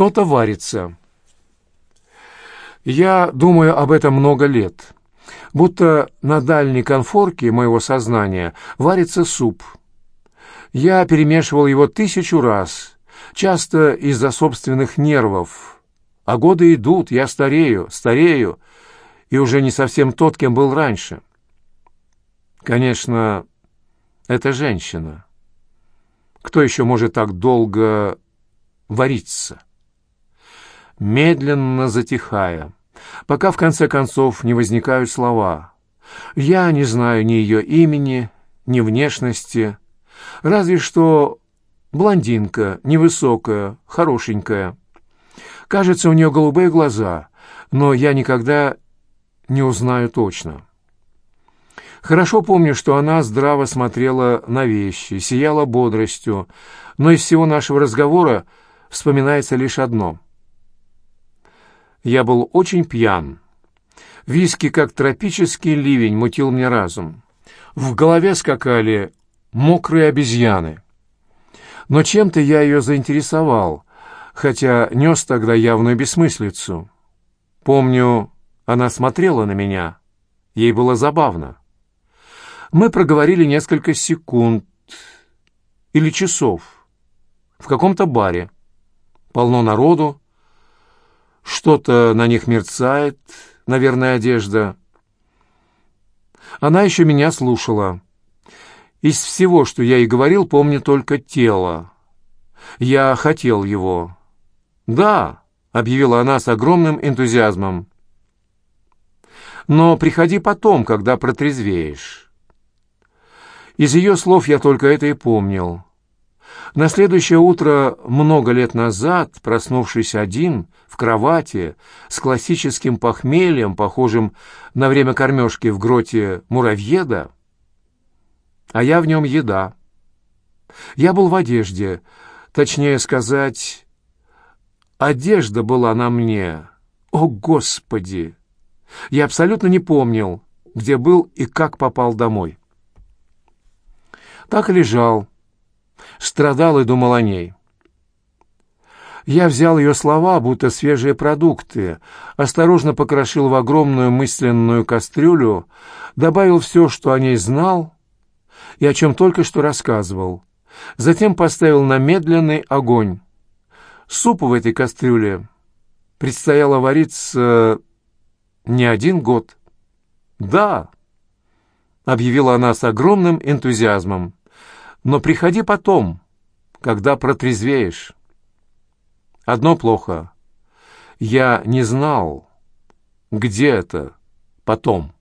Что-то варится. Я думаю об этом много лет. Будто на дальней конфорке моего сознания варится суп. Я перемешивал его тысячу раз, часто из-за собственных нервов. А годы идут, я старею, старею, и уже не совсем тот, кем был раньше. Конечно, это женщина. Кто еще может так долго вариться? Медленно затихая, пока в конце концов не возникают слова. Я не знаю ни ее имени, ни внешности, разве что блондинка, невысокая, хорошенькая. Кажется, у нее голубые глаза, но я никогда не узнаю точно. Хорошо помню, что она здраво смотрела на вещи, сияла бодростью, но из всего нашего разговора вспоминается лишь одно. Я был очень пьян. Виски, как тропический ливень, мутил мне разум. В голове скакали мокрые обезьяны. Но чем-то я ее заинтересовал, хотя нес тогда явную бессмыслицу. Помню, она смотрела на меня. Ей было забавно. Мы проговорили несколько секунд или часов в каком-то баре. Полно народу, что-то на них мерцает, наверное, одежда. Она еще меня слушала. Из всего, что я ей говорил, помню только тело. Я хотел его. «Да», — объявила она с огромным энтузиазмом. «Но приходи потом, когда протрезвеешь». Из ее слов я только это и помнил. На следующее утро, много лет назад, проснувшись один, в кровати, с классическим похмельем, похожим на время кормежки в гроте муравьеда, а я в нем еда. Я был в одежде, точнее сказать, одежда была на мне. О, Господи! Я абсолютно не помнил, где был и как попал домой. Так лежал, страдал и думал о ней. Я взял ее слова, будто свежие продукты, осторожно покрошил в огромную мысленную кастрюлю, добавил все, что о ней знал и о чем только что рассказывал. Затем поставил на медленный огонь. Супу в этой кастрюле предстояло вариться не один год. «Да», — объявила она с огромным энтузиазмом, но приходи потом, когда протрезвеешь. Одно плохо. Я не знал, где это потом.